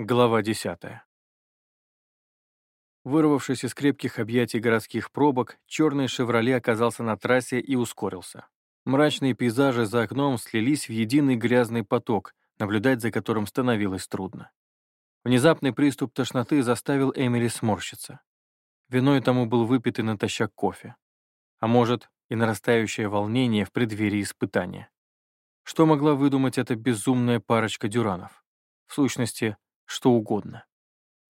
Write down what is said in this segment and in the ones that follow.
Глава 10. Вырвавшись из крепких объятий городских пробок, черный «Шевроле» оказался на трассе и ускорился. Мрачные пейзажи за окном слились в единый грязный поток, наблюдать за которым становилось трудно. Внезапный приступ тошноты заставил Эмили сморщиться. Виной тому был выпитый натощак кофе. А может, и нарастающее волнение в преддверии испытания. Что могла выдумать эта безумная парочка дюранов? В сущности, что угодно.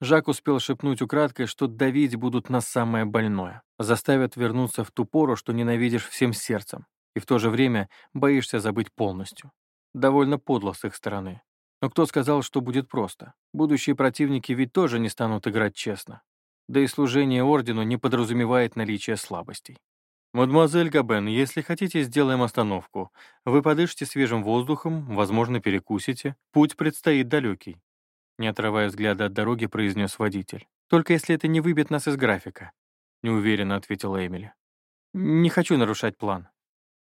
Жак успел шепнуть украдкой, что давить будут на самое больное, заставят вернуться в ту пору, что ненавидишь всем сердцем, и в то же время боишься забыть полностью. Довольно подло с их стороны. Но кто сказал, что будет просто? Будущие противники ведь тоже не станут играть честно. Да и служение ордену не подразумевает наличие слабостей. «Мадемуазель Габен, если хотите, сделаем остановку. Вы подышите свежим воздухом, возможно, перекусите. Путь предстоит далекий не отрывая взгляда от дороги, произнес водитель. «Только если это не выбьет нас из графика», — неуверенно ответила Эмили. «Не хочу нарушать план.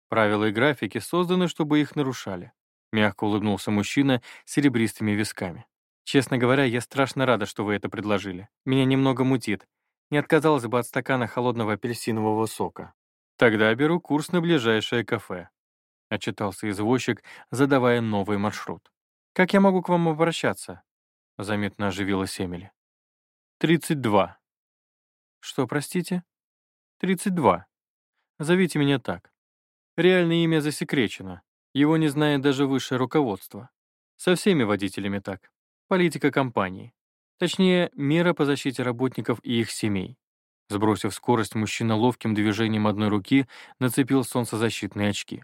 Правила и графики созданы, чтобы их нарушали», — мягко улыбнулся мужчина с серебристыми висками. «Честно говоря, я страшно рада, что вы это предложили. Меня немного мутит. Не отказалась бы от стакана холодного апельсинового сока. Тогда беру курс на ближайшее кафе», — отчитался извозчик, задавая новый маршрут. «Как я могу к вам обращаться?» Заметно оживилась Эмили. «Тридцать два». «Что, простите?» «Тридцать два. Зовите меня так. Реальное имя засекречено. Его не знает даже высшее руководство. Со всеми водителями так. Политика компании. Точнее, мера по защите работников и их семей. Сбросив скорость, мужчина ловким движением одной руки нацепил солнцезащитные очки.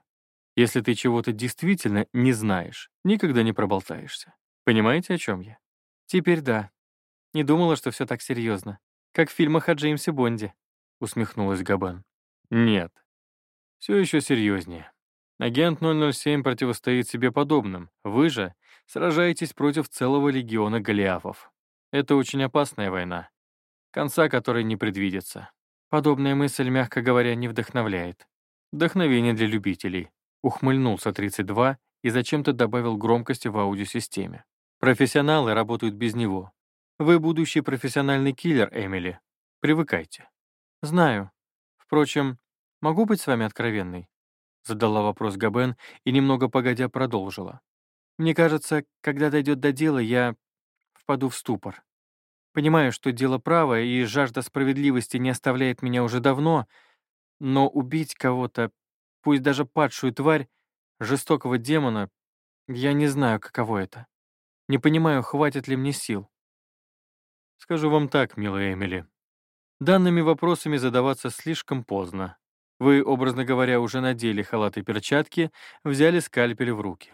Если ты чего-то действительно не знаешь, никогда не проболтаешься. Понимаете, о чем я? «Теперь да. Не думала, что все так серьезно. Как в фильмах о Джеймсе Бонде», — усмехнулась Габан. «Нет. Все еще серьезнее. Агент 007 противостоит себе подобным. Вы же сражаетесь против целого легиона голиафов. Это очень опасная война, конца которой не предвидится. Подобная мысль, мягко говоря, не вдохновляет. Вдохновение для любителей. Ухмыльнулся 32 и зачем-то добавил громкости в аудиосистеме. Профессионалы работают без него. Вы будущий профессиональный киллер, Эмили. Привыкайте. Знаю. Впрочем, могу быть с вами откровенной? Задала вопрос Габен и немного погодя продолжила. Мне кажется, когда дойдет до дела, я впаду в ступор. Понимаю, что дело правое, и жажда справедливости не оставляет меня уже давно, но убить кого-то, пусть даже падшую тварь, жестокого демона, я не знаю, каково это. Не понимаю, хватит ли мне сил. Скажу вам так, милая Эмили. Данными вопросами задаваться слишком поздно. Вы, образно говоря, уже надели халат и перчатки, взяли скальпель в руки.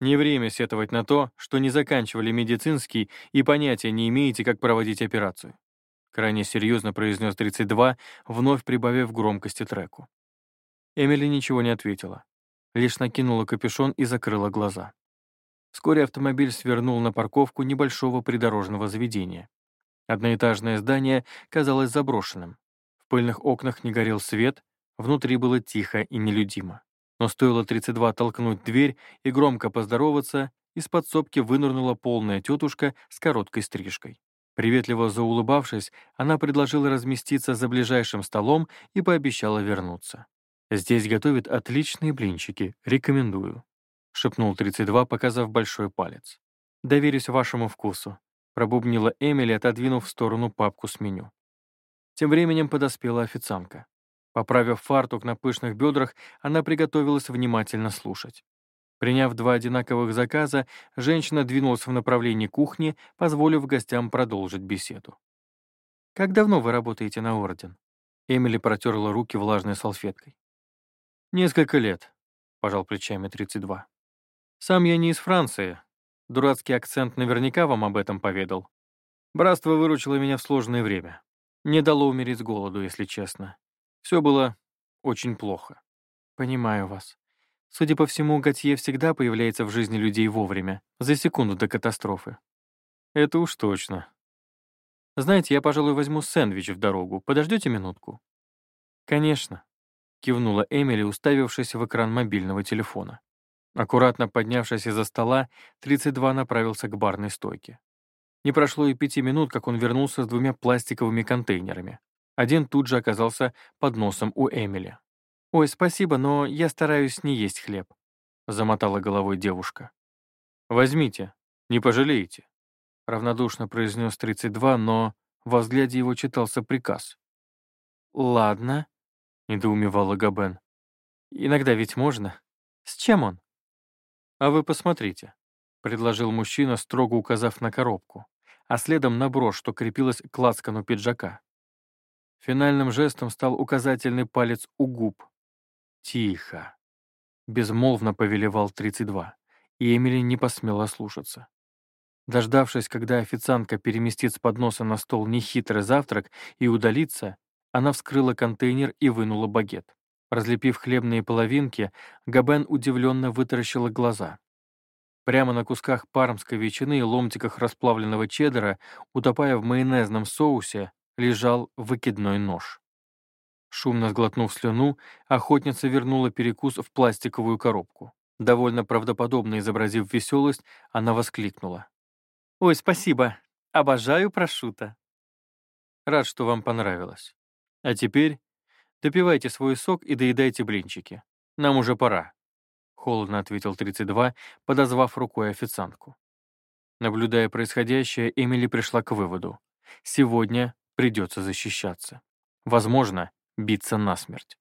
Не время сетовать на то, что не заканчивали медицинский и понятия не имеете, как проводить операцию. Крайне серьезно произнес 32, вновь прибавив громкости треку. Эмили ничего не ответила. Лишь накинула капюшон и закрыла глаза. Вскоре автомобиль свернул на парковку небольшого придорожного заведения. Одноэтажное здание казалось заброшенным. В пыльных окнах не горел свет, внутри было тихо и нелюдимо. Но стоило 32 толкнуть дверь и громко поздороваться, из подсобки вынырнула полная тетушка с короткой стрижкой. Приветливо заулыбавшись, она предложила разместиться за ближайшим столом и пообещала вернуться. «Здесь готовят отличные блинчики, рекомендую». — шепнул 32, показав большой палец. «Доверюсь вашему вкусу», — пробубнила Эмили, отодвинув в сторону папку с меню. Тем временем подоспела официантка. Поправив фартук на пышных бедрах, она приготовилась внимательно слушать. Приняв два одинаковых заказа, женщина двинулась в направлении кухни, позволив гостям продолжить беседу. «Как давно вы работаете на Орден?» Эмили протерла руки влажной салфеткой. «Несколько лет», — пожал плечами 32. Сам я не из Франции. Дурацкий акцент наверняка вам об этом поведал. Братство выручило меня в сложное время. Не дало умереть с голоду, если честно. Все было очень плохо. Понимаю вас. Судя по всему, Готье всегда появляется в жизни людей вовремя, за секунду до катастрофы. Это уж точно. Знаете, я, пожалуй, возьму сэндвич в дорогу. Подождете минутку? Конечно, кивнула Эмили, уставившись в экран мобильного телефона. Аккуратно поднявшись из-за стола, 32 направился к барной стойке. Не прошло и пяти минут, как он вернулся с двумя пластиковыми контейнерами. Один тут же оказался под носом у Эмили. «Ой, спасибо, но я стараюсь не есть хлеб», — замотала головой девушка. «Возьмите, не пожалеете», — равнодушно произнес 32, но во взгляде его читался приказ. «Ладно», — недоумевала Габен. «Иногда ведь можно. С чем он?» «А вы посмотрите», — предложил мужчина, строго указав на коробку, а следом на брошь, что крепилась к лацкану пиджака. Финальным жестом стал указательный палец у губ. «Тихо!» — безмолвно повелевал 32, и Эмили не посмела слушаться. Дождавшись, когда официантка переместит с подноса на стол нехитрый завтрак и удалится, она вскрыла контейнер и вынула багет. Разлепив хлебные половинки, Габен удивленно вытаращила глаза. Прямо на кусках пармской ветчины и ломтиках расплавленного чеддера, утопая в майонезном соусе, лежал выкидной нож. Шумно сглотнув слюну, охотница вернула перекус в пластиковую коробку. Довольно правдоподобно изобразив веселость, она воскликнула. «Ой, спасибо! Обожаю прошута!» «Рад, что вам понравилось. А теперь допивайте свой сок и доедайте блинчики. Нам уже пора», — холодно ответил 32, подозвав рукой официантку. Наблюдая происходящее, Эмили пришла к выводу. Сегодня придется защищаться. Возможно, биться насмерть.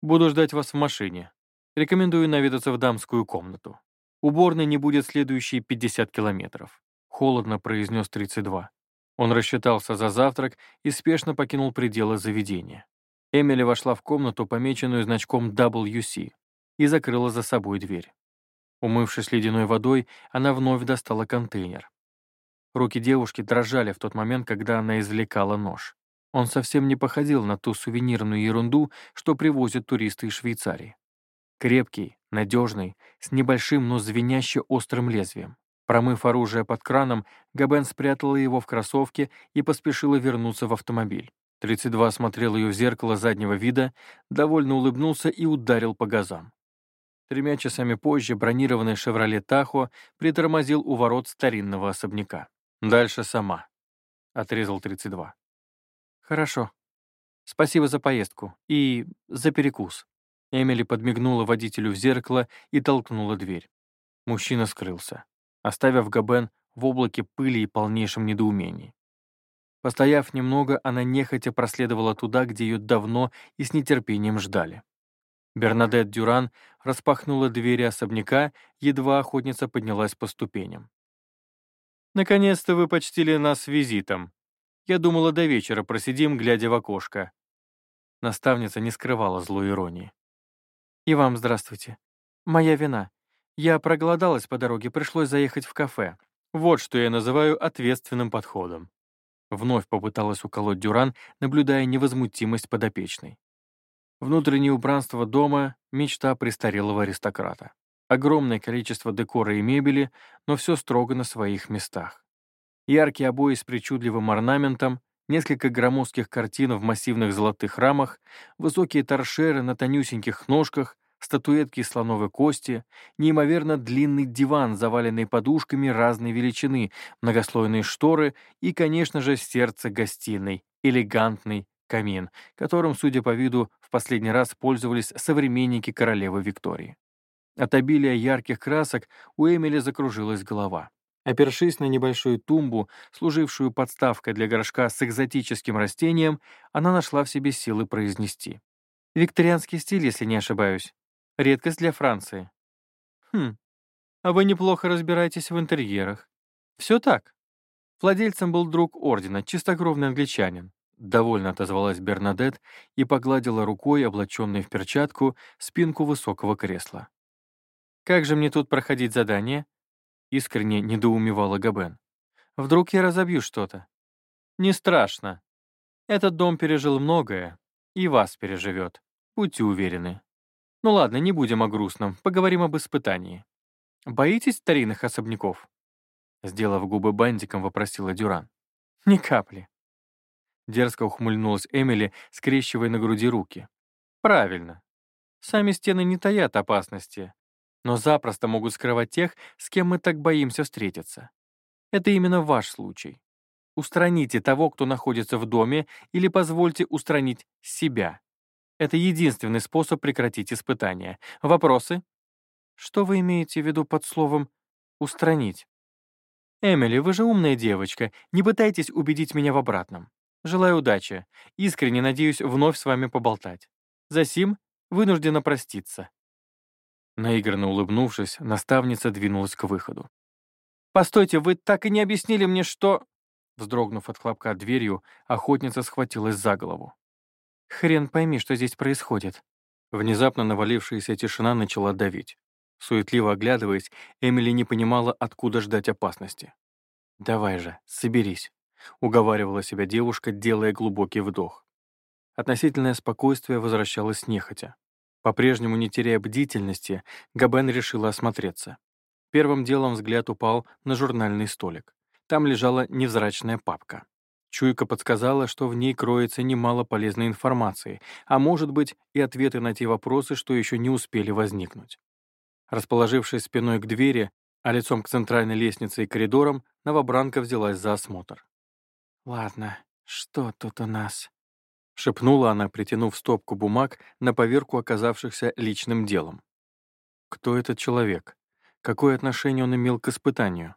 Буду ждать вас в машине. Рекомендую наведаться в дамскую комнату. Уборной не будет следующие 50 километров. Холодно произнес 32. Он рассчитался за завтрак и спешно покинул пределы заведения. Эмили вошла в комнату, помеченную значком WC, и закрыла за собой дверь. Умывшись ледяной водой, она вновь достала контейнер. Руки девушки дрожали в тот момент, когда она извлекала нож. Он совсем не походил на ту сувенирную ерунду, что привозят туристы из Швейцарии. Крепкий, надежный, с небольшим, но звеняще острым лезвием. Промыв оружие под краном, Габен спрятала его в кроссовке и поспешила вернуться в автомобиль. 32 смотрел ее в зеркало заднего вида, довольно улыбнулся и ударил по газам. Тремя часами позже бронированный «Шевроле Тахо» притормозил у ворот старинного особняка. «Дальше сама», — отрезал 32. «Хорошо. Спасибо за поездку и за перекус». Эмили подмигнула водителю в зеркало и толкнула дверь. Мужчина скрылся, оставив Габен в облаке пыли и полнейшем недоумении. Постояв немного, она нехотя проследовала туда, где ее давно и с нетерпением ждали. Бернадет Дюран распахнула двери особняка, едва охотница поднялась по ступеням. «Наконец-то вы почтили нас визитом. Я думала, до вечера просидим, глядя в окошко». Наставница не скрывала злой иронии. «И вам здравствуйте. Моя вина. Я проголодалась по дороге, пришлось заехать в кафе. Вот что я называю ответственным подходом». Вновь попыталась уколоть Дюран, наблюдая невозмутимость подопечной. Внутреннее убранство дома — мечта престарелого аристократа. Огромное количество декора и мебели, но все строго на своих местах. Яркие обои с причудливым орнаментом, несколько громоздких картин в массивных золотых рамах, высокие торшеры на тонюсеньких ножках, статуэтки слоновой кости, неимоверно длинный диван, заваленный подушками разной величины, многослойные шторы и, конечно же, сердце гостиной, элегантный камин, которым, судя по виду, в последний раз пользовались современники королевы Виктории. От обилия ярких красок у Эмили закружилась голова. Опершись на небольшую тумбу, служившую подставкой для горшка с экзотическим растением, она нашла в себе силы произнести. «Викторианский стиль, если не ошибаюсь. Редкость для Франции». «Хм, а вы неплохо разбираетесь в интерьерах. Все так». Владельцем был друг ордена, чистокровный англичанин. Довольно отозвалась Бернадет и погладила рукой, облаченной в перчатку, спинку высокого кресла. «Как же мне тут проходить задание?» Искренне недоумевала Габен. «Вдруг я разобью что-то?» «Не страшно. Этот дом пережил многое, и вас переживет. Будьте уверены. Ну ладно, не будем о грустном, поговорим об испытании. Боитесь старинных особняков?» Сделав губы бантиком, вопросила Дюран. «Ни капли». Дерзко ухмыльнулась Эмили, скрещивая на груди руки. «Правильно. Сами стены не таят опасности, но запросто могут скрывать тех, с кем мы так боимся встретиться. Это именно ваш случай. Устраните того, кто находится в доме, или позвольте устранить себя. Это единственный способ прекратить испытания. Вопросы? Что вы имеете в виду под словом «устранить»? Эмили, вы же умная девочка, не пытайтесь убедить меня в обратном. Желаю удачи. Искренне надеюсь вновь с вами поболтать. Засим вынуждена проститься. Наигранно улыбнувшись, наставница двинулась к выходу. «Постойте, вы так и не объяснили мне, что...» Вздрогнув от хлопка дверью, охотница схватилась за голову. «Хрен пойми, что здесь происходит». Внезапно навалившаяся тишина начала давить. Суетливо оглядываясь, Эмили не понимала, откуда ждать опасности. «Давай же, соберись», — уговаривала себя девушка, делая глубокий вдох. Относительное спокойствие возвращалось нехотя. По-прежнему не теряя бдительности, Габен решила осмотреться. Первым делом взгляд упал на журнальный столик. Там лежала невзрачная папка. Чуйка подсказала, что в ней кроется немало полезной информации, а может быть и ответы на те вопросы, что еще не успели возникнуть. Расположившись спиной к двери, а лицом к центральной лестнице и коридорам, новобранка взялась за осмотр. «Ладно, что тут у нас?» — шепнула она, притянув стопку бумаг на поверку оказавшихся личным делом. Кто этот человек? Какое отношение он имел к испытанию?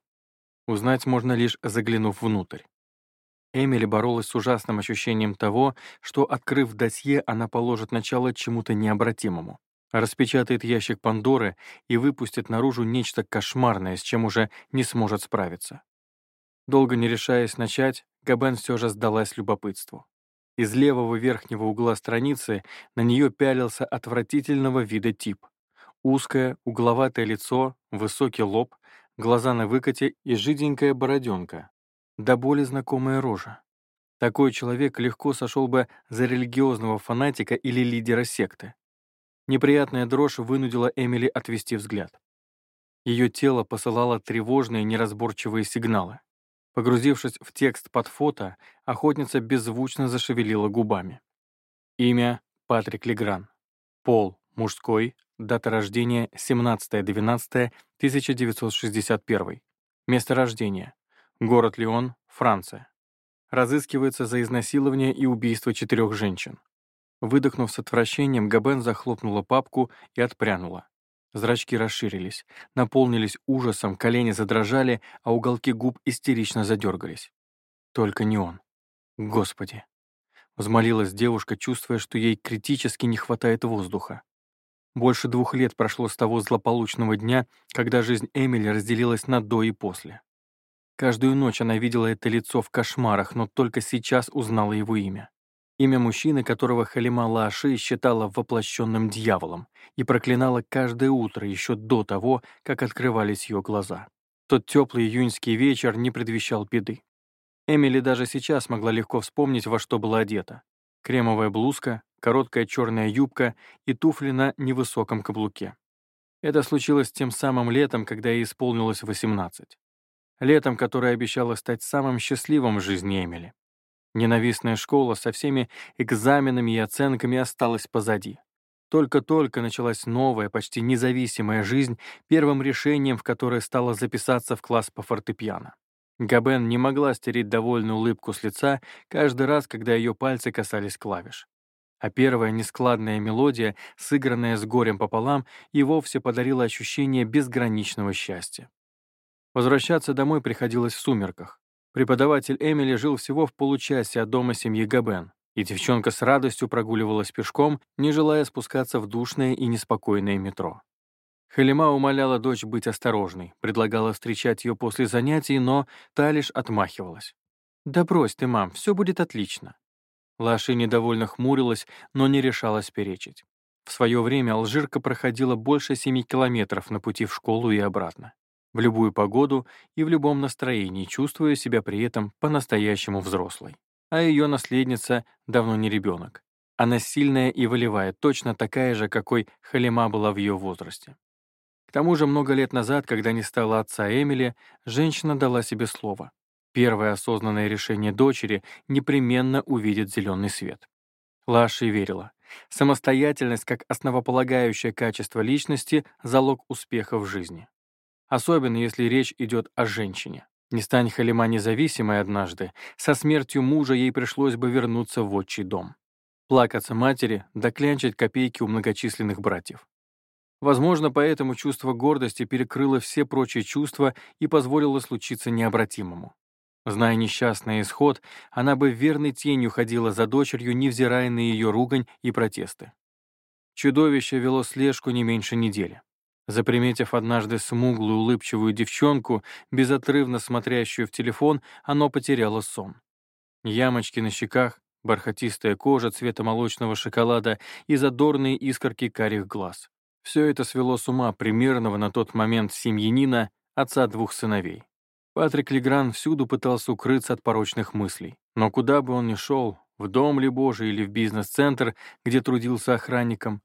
Узнать можно лишь заглянув внутрь. Эмили боролась с ужасным ощущением того, что, открыв досье, она положит начало чему-то необратимому распечатает ящик Пандоры и выпустит наружу нечто кошмарное, с чем уже не сможет справиться. Долго не решаясь начать, Габен все же сдалась любопытству. Из левого верхнего угла страницы на нее пялился отвратительного вида тип. Узкое, угловатое лицо, высокий лоб, глаза на выкате и жиденькая бороденка. До боли знакомая рожа. Такой человек легко сошел бы за религиозного фанатика или лидера секты. Неприятная дрожь вынудила Эмили отвести взгляд. Ее тело посылало тревожные неразборчивые сигналы. Погрузившись в текст под фото, охотница беззвучно зашевелила губами. Имя — Патрик Легран. Пол — мужской. Дата рождения — 17.12.1961. Место рождения — город Лион, Франция. Разыскивается за изнасилование и убийство четырех женщин. Выдохнув с отвращением, Габен захлопнула папку и отпрянула. Зрачки расширились, наполнились ужасом, колени задрожали, а уголки губ истерично задергались. Только не он. Господи. Взмолилась девушка, чувствуя, что ей критически не хватает воздуха. Больше двух лет прошло с того злополучного дня, когда жизнь Эмили разделилась на «до» и «после». Каждую ночь она видела это лицо в кошмарах, но только сейчас узнала его имя. Имя мужчины, которого Халима Лаши считала воплощенным дьяволом и проклинала каждое утро еще до того, как открывались ее глаза. Тот теплый июньский вечер не предвещал беды. Эмили даже сейчас могла легко вспомнить, во что была одета. Кремовая блузка, короткая черная юбка и туфли на невысоком каблуке. Это случилось тем самым летом, когда ей исполнилось 18. Летом, которое обещало стать самым счастливым в жизни Эмили. Ненавистная школа со всеми экзаменами и оценками осталась позади. Только-только началась новая, почти независимая жизнь, первым решением в которое стало записаться в класс по фортепиано. Габен не могла стереть довольную улыбку с лица каждый раз, когда ее пальцы касались клавиш. А первая нескладная мелодия, сыгранная с горем пополам, и вовсе подарила ощущение безграничного счастья. Возвращаться домой приходилось в сумерках. Преподаватель Эмили жил всего в получасе от дома семьи Габен, и девчонка с радостью прогуливалась пешком, не желая спускаться в душное и неспокойное метро. Халима умоляла дочь быть осторожной, предлагала встречать ее после занятий, но та лишь отмахивалась. «Да брось ты, мам, все будет отлично». Лаши недовольно хмурилась, но не решалась перечить. В свое время Алжирка проходила больше семи километров на пути в школу и обратно в любую погоду и в любом настроении, чувствуя себя при этом по-настоящему взрослой. А ее наследница давно не ребенок. Она сильная и волевая, точно такая же, какой Халима была в ее возрасте. К тому же много лет назад, когда не стала отца Эмили, женщина дала себе слово. Первое осознанное решение дочери непременно увидит зеленый свет. Лаши верила. Самостоятельность как основополагающее качество личности — залог успеха в жизни особенно если речь идет о женщине. Не стань Халима независимой однажды, со смертью мужа ей пришлось бы вернуться в отчий дом. Плакаться матери, да клянчить копейки у многочисленных братьев. Возможно, поэтому чувство гордости перекрыло все прочие чувства и позволило случиться необратимому. Зная несчастный исход, она бы верной тенью ходила за дочерью, невзирая на ее ругань и протесты. Чудовище вело слежку не меньше недели. Заприметив однажды смуглую улыбчивую девчонку, безотрывно смотрящую в телефон, оно потеряло сон. Ямочки на щеках, бархатистая кожа цвета молочного шоколада и задорные искорки карих глаз. Все это свело с ума примерного на тот момент семьянина, отца двух сыновей. Патрик Легран всюду пытался укрыться от порочных мыслей. Но куда бы он ни шел, в дом ли Божий или в бизнес-центр, где трудился охранником,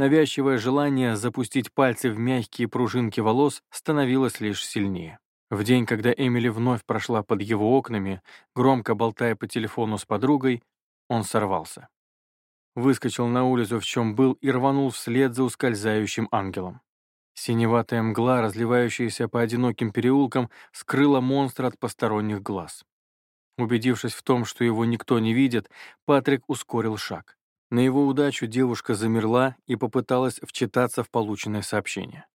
Навязчивое желание запустить пальцы в мягкие пружинки волос становилось лишь сильнее. В день, когда Эмили вновь прошла под его окнами, громко болтая по телефону с подругой, он сорвался. Выскочил на улицу, в чем был, и рванул вслед за ускользающим ангелом. Синеватая мгла, разливающаяся по одиноким переулкам, скрыла монстра от посторонних глаз. Убедившись в том, что его никто не видит, Патрик ускорил шаг. На его удачу девушка замерла и попыталась вчитаться в полученное сообщение.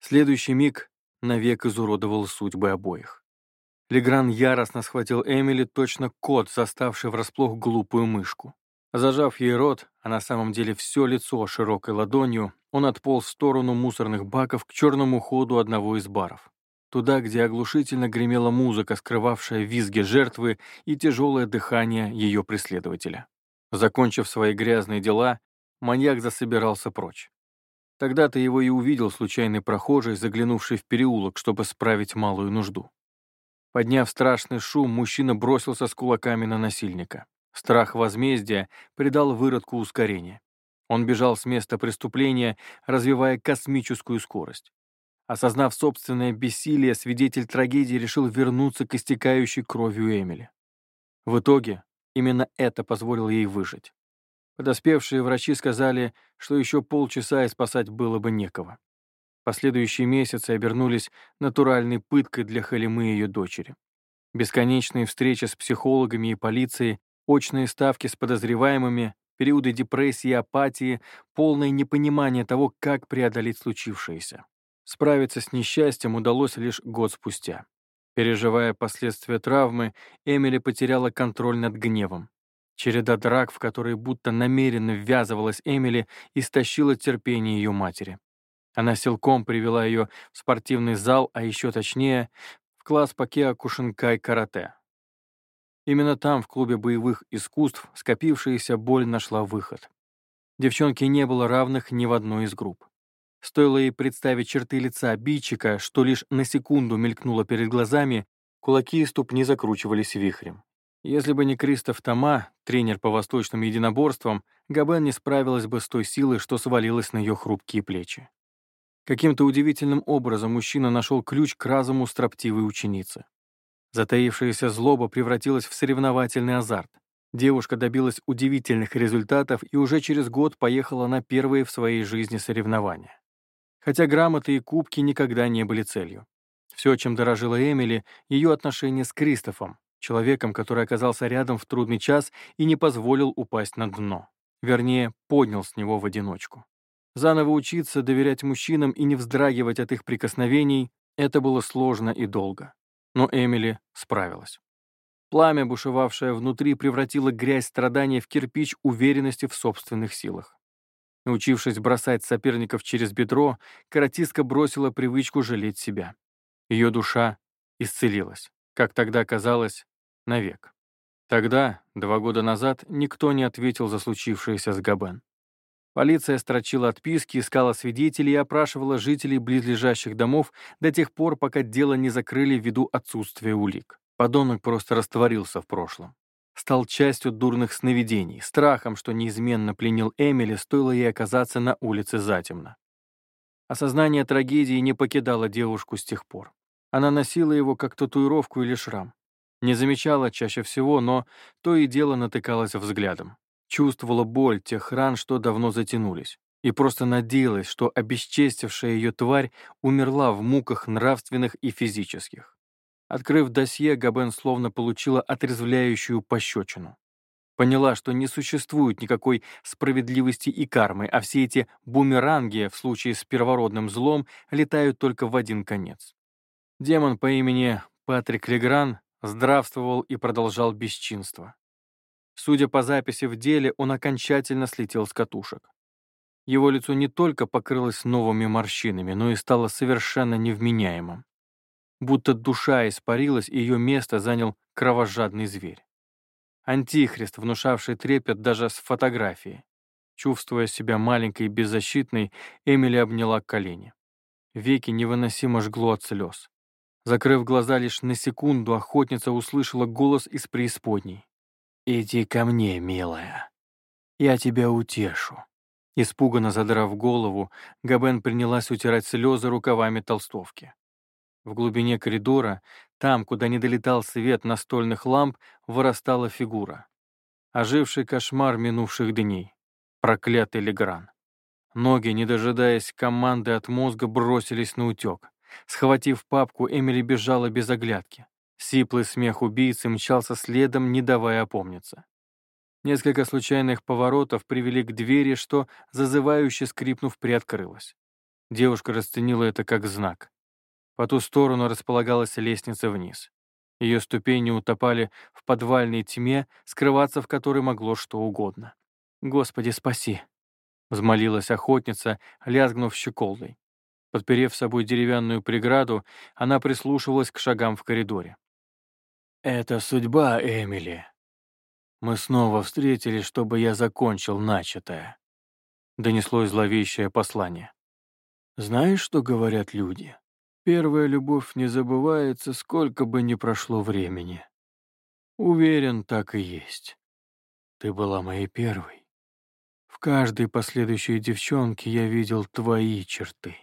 Следующий миг навек изуродовал судьбы обоих. Легран яростно схватил Эмили, точно кот, заставший врасплох глупую мышку. Зажав ей рот, а на самом деле все лицо широкой ладонью, он отполз в сторону мусорных баков к черному ходу одного из баров. Туда, где оглушительно гремела музыка, скрывавшая визги жертвы и тяжелое дыхание ее преследователя. Закончив свои грязные дела, маньяк засобирался прочь. Тогда-то его и увидел случайный прохожий, заглянувший в переулок, чтобы справить малую нужду. Подняв страшный шум, мужчина бросился с кулаками на насильника. Страх возмездия придал выродку ускорение. Он бежал с места преступления, развивая космическую скорость. Осознав собственное бессилие, свидетель трагедии решил вернуться к истекающей кровью Эмили. В итоге Именно это позволило ей выжить. Подоспевшие врачи сказали, что еще полчаса и спасать было бы некого. Последующие месяцы обернулись натуральной пыткой для Халимы и ее дочери. Бесконечные встречи с психологами и полицией, очные ставки с подозреваемыми, периоды депрессии и апатии, полное непонимание того, как преодолеть случившееся. Справиться с несчастьем удалось лишь год спустя. Переживая последствия травмы, Эмили потеряла контроль над гневом. Череда драк, в которые будто намеренно ввязывалась Эмили, истощила терпение ее матери. Она силком привела ее в спортивный зал, а еще точнее, в класс по кеокушинкай карате. Именно там, в клубе боевых искусств, скопившаяся боль нашла выход. Девчонке не было равных ни в одной из групп. Стоило ей представить черты лица обидчика, что лишь на секунду мелькнуло перед глазами, кулаки и ступни закручивались вихрем. Если бы не Кристоф Тома, тренер по восточным единоборствам, Габен не справилась бы с той силой, что свалилась на ее хрупкие плечи. Каким-то удивительным образом мужчина нашел ключ к разуму строптивой ученицы. Затаившаяся злоба превратилась в соревновательный азарт. Девушка добилась удивительных результатов и уже через год поехала на первые в своей жизни соревнования хотя грамоты и кубки никогда не были целью. Все, чем дорожила Эмили, ее отношение с Кристофом, человеком, который оказался рядом в трудный час и не позволил упасть на дно. Вернее, поднял с него в одиночку. Заново учиться доверять мужчинам и не вздрагивать от их прикосновений — это было сложно и долго. Но Эмили справилась. Пламя, бушевавшее внутри, превратило грязь страдания в кирпич уверенности в собственных силах. Научившись бросать соперников через бедро, каратистка бросила привычку жалеть себя. Ее душа исцелилась, как тогда казалось, навек. Тогда, два года назад, никто не ответил за случившееся с Габен. Полиция строчила отписки, искала свидетелей и опрашивала жителей близлежащих домов до тех пор, пока дело не закрыли ввиду отсутствия улик. Подонок просто растворился в прошлом стал частью дурных сновидений, страхом, что неизменно пленил Эмили, стоило ей оказаться на улице затемно. Осознание трагедии не покидало девушку с тех пор. Она носила его как татуировку или шрам. Не замечала чаще всего, но то и дело натыкалась взглядом. Чувствовала боль тех ран, что давно затянулись, и просто надеялась, что обесчестившая ее тварь умерла в муках нравственных и физических. Открыв досье, Габен словно получила отрезвляющую пощечину. Поняла, что не существует никакой справедливости и кармы, а все эти бумеранги в случае с первородным злом летают только в один конец. Демон по имени Патрик Легран здравствовал и продолжал бесчинство. Судя по записи в деле, он окончательно слетел с катушек. Его лицо не только покрылось новыми морщинами, но и стало совершенно невменяемым. Будто душа испарилась, и ее место занял кровожадный зверь. Антихрист, внушавший трепет даже с фотографии. Чувствуя себя маленькой и беззащитной, Эмили обняла колени. Веки невыносимо жгло от слез. Закрыв глаза лишь на секунду, охотница услышала голос из преисподней. «Иди ко мне, милая. Я тебя утешу». Испуганно задрав голову, Габен принялась утирать слезы рукавами толстовки. В глубине коридора, там, куда не долетал свет настольных ламп, вырастала фигура. Оживший кошмар минувших дней. Проклятый Легран. Ноги, не дожидаясь команды от мозга, бросились на утек. Схватив папку, Эмили бежала без оглядки. Сиплый смех убийцы мчался следом, не давая опомниться. Несколько случайных поворотов привели к двери, что, зазывающе скрипнув, приоткрылась. Девушка расценила это как знак. По ту сторону располагалась лестница вниз. Ее ступени утопали в подвальной тьме, скрываться в которой могло что угодно. «Господи, спаси!» — взмолилась охотница, лязгнув щеколдой. Подперев собой деревянную преграду, она прислушивалась к шагам в коридоре. «Это судьба, Эмили. Мы снова встретились, чтобы я закончил начатое», — донеслось зловещее послание. «Знаешь, что говорят люди? Первая любовь не забывается, сколько бы ни прошло времени. Уверен, так и есть. Ты была моей первой. В каждой последующей девчонке я видел твои черты.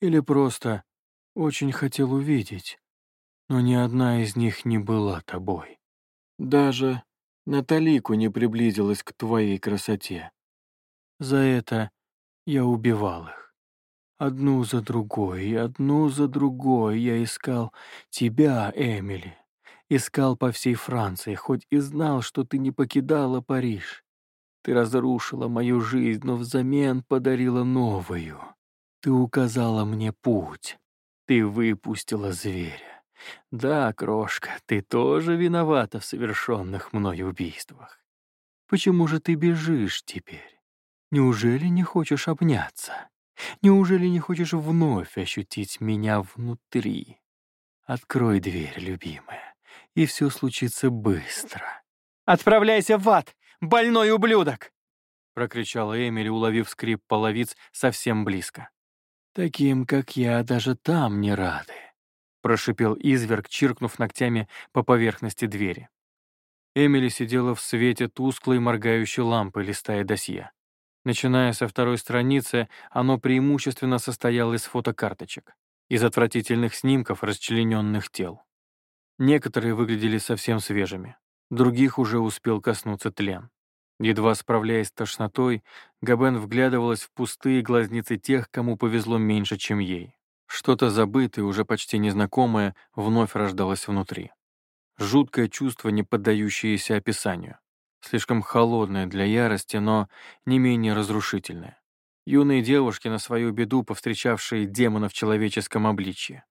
Или просто очень хотел увидеть, но ни одна из них не была тобой. Даже Наталику не приблизилась к твоей красоте. За это я убивал их. Одну за другой, одну за другой я искал тебя, Эмили. Искал по всей Франции, хоть и знал, что ты не покидала Париж. Ты разрушила мою жизнь, но взамен подарила новую. Ты указала мне путь. Ты выпустила зверя. Да, крошка, ты тоже виновата в совершенных мной убийствах. Почему же ты бежишь теперь? Неужели не хочешь обняться? Неужели не хочешь вновь ощутить меня внутри? Открой дверь, любимая, и все случится быстро. «Отправляйся в ад, больной ублюдок!» прокричала Эмили, уловив скрип половиц совсем близко. «Таким, как я, даже там не рады», — прошипел изверг, чиркнув ногтями по поверхности двери. Эмили сидела в свете тусклой моргающей лампы, листая досье. Начиная со второй страницы, оно преимущественно состояло из фотокарточек, из отвратительных снимков расчлененных тел. Некоторые выглядели совсем свежими, других уже успел коснуться тлен. Едва справляясь с тошнотой, Габен вглядывалась в пустые глазницы тех, кому повезло меньше, чем ей. Что-то забытое, уже почти незнакомое, вновь рождалось внутри. Жуткое чувство, не поддающееся описанию. Слишком холодное для ярости, но не менее разрушительное. Юные девушки, на свою беду повстречавшие демона в человеческом обличье.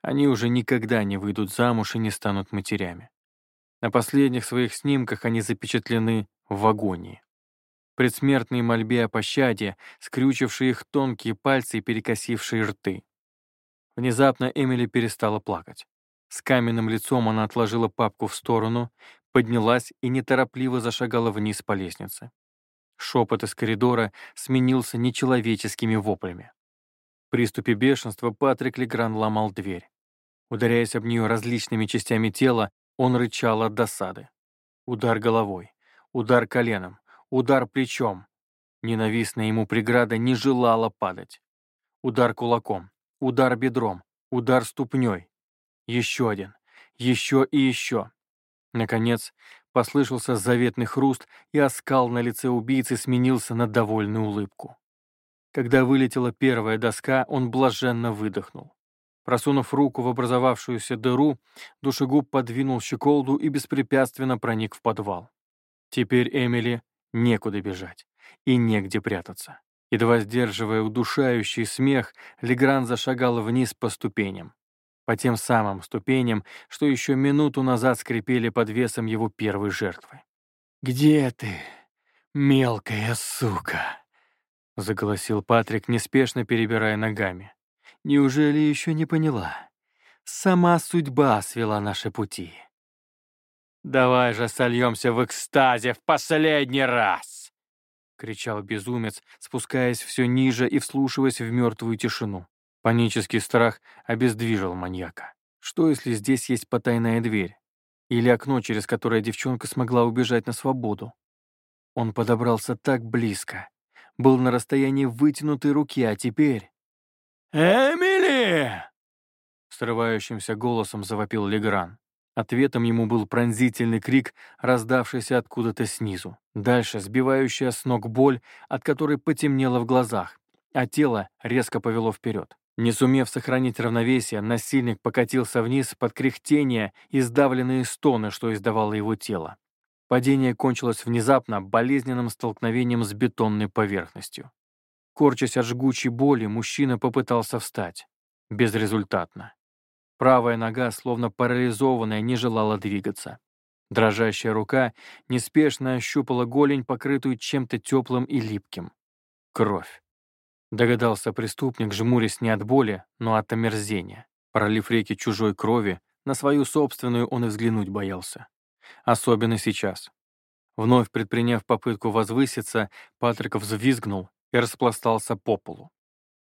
Они уже никогда не выйдут замуж и не станут матерями. На последних своих снимках они запечатлены в агонии. Предсмертной мольбе о пощаде, скрючившие их тонкие пальцы и перекосившие рты. Внезапно Эмили перестала плакать. С каменным лицом она отложила папку в сторону, поднялась и неторопливо зашагала вниз по лестнице. Шепот из коридора сменился нечеловеческими воплями. В приступе бешенства Патрик Легран ломал дверь. Ударяясь об нее различными частями тела, он рычал от досады. Удар головой, удар коленом, удар плечом. Ненавистная ему преграда не желала падать. Удар кулаком, удар бедром, удар ступней. Еще один, еще и еще. Наконец, послышался заветный хруст, и оскал на лице убийцы сменился на довольную улыбку. Когда вылетела первая доска, он блаженно выдохнул. Просунув руку в образовавшуюся дыру, душегуб подвинул щеколду и беспрепятственно проник в подвал. Теперь Эмили некуда бежать и негде прятаться. Едва сдерживая удушающий смех, Легран зашагал вниз по ступеням. По тем самым ступеням, что еще минуту назад скрипели под весом его первой жертвы. «Где ты, мелкая сука?» — заголосил Патрик, неспешно перебирая ногами. «Неужели еще не поняла? Сама судьба свела наши пути». «Давай же сольемся в экстазе в последний раз!» — кричал безумец, спускаясь все ниже и вслушиваясь в мертвую тишину. Панический страх обездвижил маньяка. Что, если здесь есть потайная дверь? Или окно, через которое девчонка смогла убежать на свободу? Он подобрался так близко, был на расстоянии вытянутой руки, а теперь... «Эмили!» Срывающимся голосом завопил Легран. Ответом ему был пронзительный крик, раздавшийся откуда-то снизу. Дальше сбивающая с ног боль, от которой потемнело в глазах, а тело резко повело вперед. Не сумев сохранить равновесие, насильник покатился вниз под кряхтение и сдавленные стоны, что издавало его тело. Падение кончилось внезапно болезненным столкновением с бетонной поверхностью. Корчась от жгучей боли, мужчина попытался встать. Безрезультатно. Правая нога, словно парализованная, не желала двигаться. Дрожащая рука неспешно ощупала голень, покрытую чем-то теплым и липким. Кровь. Догадался преступник, жмурясь не от боли, но от омерзения. Пролив реки чужой крови, на свою собственную он и взглянуть боялся. Особенно сейчас. Вновь предприняв попытку возвыситься, Патрик взвизгнул и распластался по полу.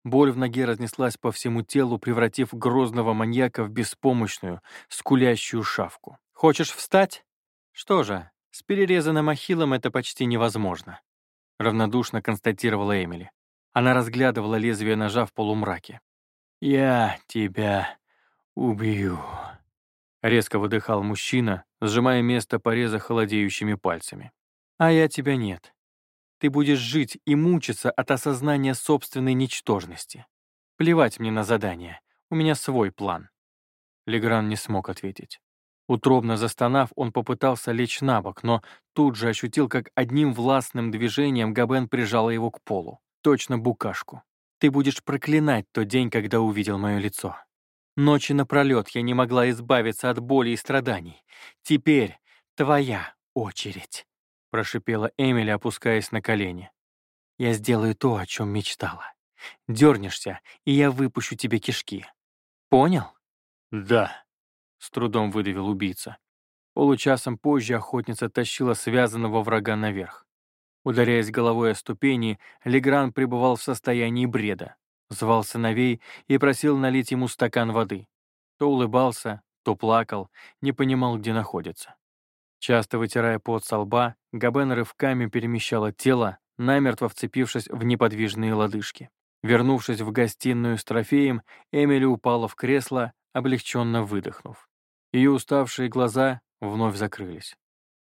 Боль в ноге разнеслась по всему телу, превратив грозного маньяка в беспомощную, скулящую шавку. «Хочешь встать? Что же, с перерезанным ахиллом это почти невозможно», равнодушно констатировала Эмили. Она разглядывала лезвие ножа в полумраке. «Я тебя убью», — резко выдыхал мужчина, сжимая место пореза холодеющими пальцами. «А я тебя нет. Ты будешь жить и мучиться от осознания собственной ничтожности. Плевать мне на задание, у меня свой план». Легран не смог ответить. Утробно застонав, он попытался лечь на бок, но тут же ощутил, как одним властным движением Габен прижала его к полу. Точно букашку. «Ты будешь проклинать тот день, когда увидел мое лицо. Ночи напролет я не могла избавиться от боли и страданий. Теперь твоя очередь», — прошипела Эмили, опускаясь на колени. «Я сделаю то, о чем мечтала. Дернешься, и я выпущу тебе кишки. Понял?» «Да», — с трудом выдавил убийца. Получасом позже охотница тащила связанного врага наверх. Ударяясь головой о ступени, Легран пребывал в состоянии бреда звал сыновей и просил налить ему стакан воды. То улыбался, то плакал, не понимал, где находится. Часто вытирая пот со лба, Габен рывками перемещала тело, намертво вцепившись в неподвижные лодыжки. Вернувшись в гостиную с трофеем, Эмили упала в кресло, облегченно выдохнув. Ее уставшие глаза вновь закрылись.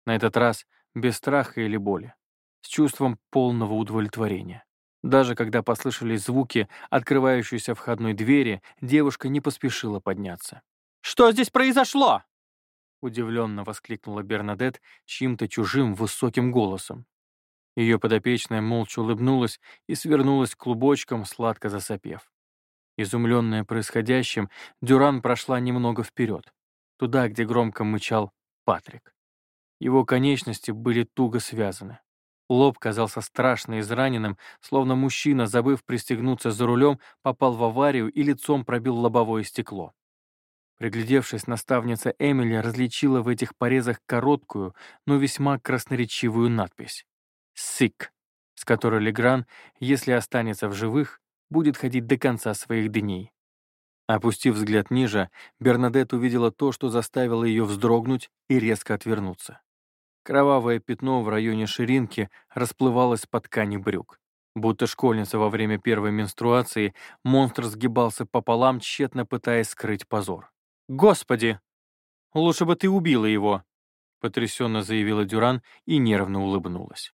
На этот раз без страха или боли, с чувством полного удовлетворения. Даже когда послышались звуки открывающейся входной двери, девушка не поспешила подняться. «Что здесь произошло?» Удивленно воскликнула Бернадет чьим-то чужим высоким голосом. Ее подопечная молча улыбнулась и свернулась клубочком, сладко засопев. Изумленная происходящим, Дюран прошла немного вперед, туда, где громко мычал Патрик. Его конечности были туго связаны. Лоб казался страшно израненным, словно мужчина, забыв пристегнуться за рулем, попал в аварию и лицом пробил лобовое стекло. Приглядевшись, наставница Эмили различила в этих порезах короткую, но весьма красноречивую надпись «Сик», с которой Легран, если останется в живых, будет ходить до конца своих дней. Опустив взгляд ниже, Бернадет увидела то, что заставило ее вздрогнуть и резко отвернуться. Кровавое пятно в районе ширинки расплывалось по ткани брюк. Будто школьница во время первой менструации, монстр сгибался пополам, тщетно пытаясь скрыть позор. «Господи! Лучше бы ты убила его!» потрясенно заявила Дюран и нервно улыбнулась.